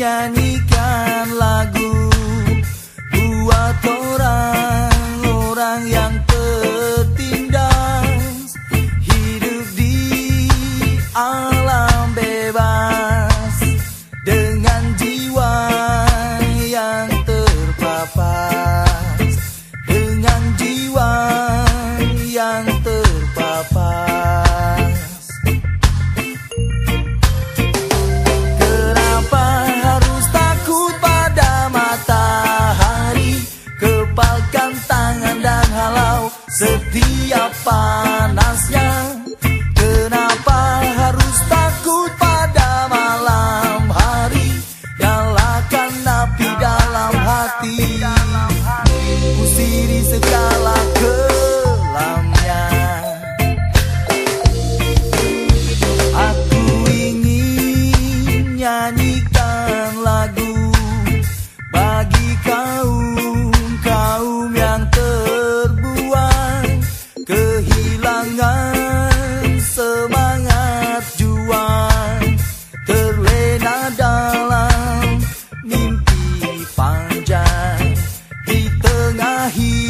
呀，你。setia pagi. He.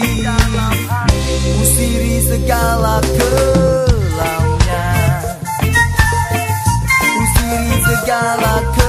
hati Usiri segala kelamnya Usiri segala kelamnya